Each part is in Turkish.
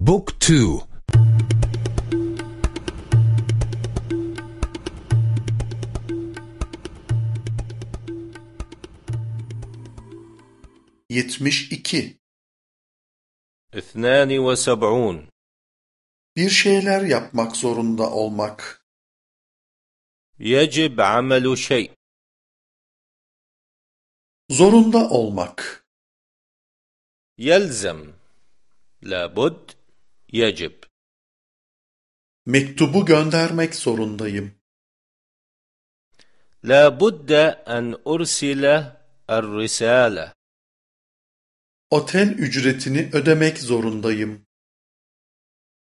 Book 2 72 72 Bir şeyler yapmak zorunda olmak. Yecib amelu şey. Zorunda olmak. Yelzem. Labud. يجب Mektubu göndermek zorundayım. لابد أن أرسل الرسالة Otel ücretini ödemek zorundayım.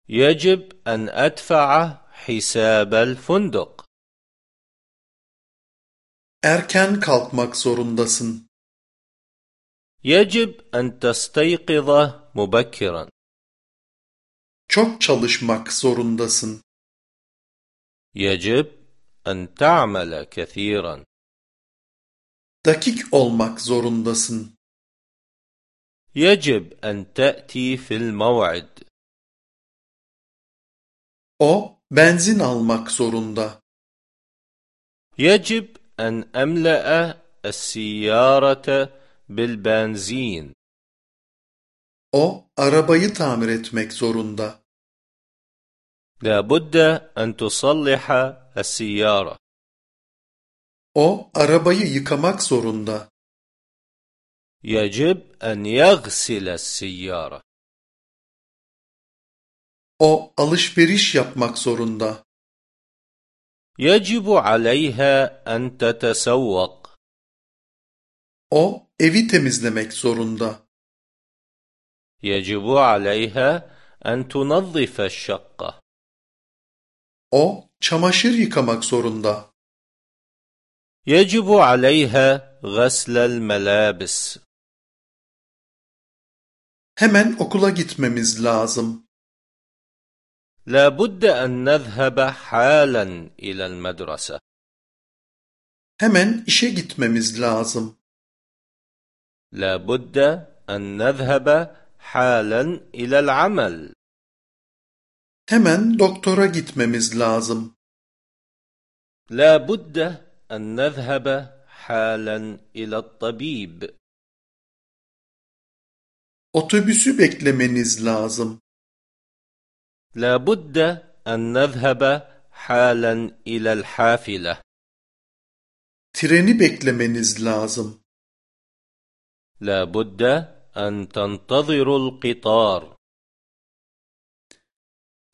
يجب أن أدفع حساب الفندق Erken kalkmak zorundasın. يجب أن تستيقظ مبكرا Çok çalışmak zorundasın. يجب أن تعمل كثيرا Dakik olmak zorundasın. يجب أن تأتي في الموعد O benzin almak zorunda. يجب أن أملأ السيارة بالبنزين O arabayı tamir etmek zorunda. لابد أن تصلح السيارة O arabayı yıkamak zorunda. يجب أن يغسل السيارة O alışveriş yapmak zorunda. يجب عليها أن تتسوق O evi temizlemek zorunda. يجب عليها أن تنظف الشقة O çamaşır yıkamak zorunda. يجب عليها غسل الملابس Hemen okula gitmemiz lazım. لابد أن نذهب حالا إلى المدرسة Hemen işe gitmemiz lazım. لابد أن نذهب حالا إلى العمل Hemen doktora gitmemiz lazım. لابد أن نذهب حالا إلى الطبيب Otobüsü beklemeniz lazım. لابد أن نذهب حالا إلى الحافلة Treni beklemeniz lazım. لابد أن تنتظروا القطار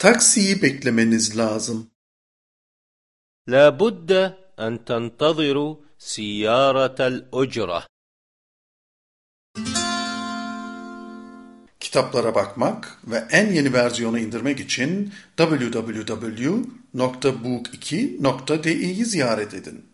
Taksiyi beklemeniz lazım. لابد أن تنتظروا سيارة الأجرة Kitaplara bakmak ve en yeni versiyonu indirmek için www.book2.de'yi ziyaret edin.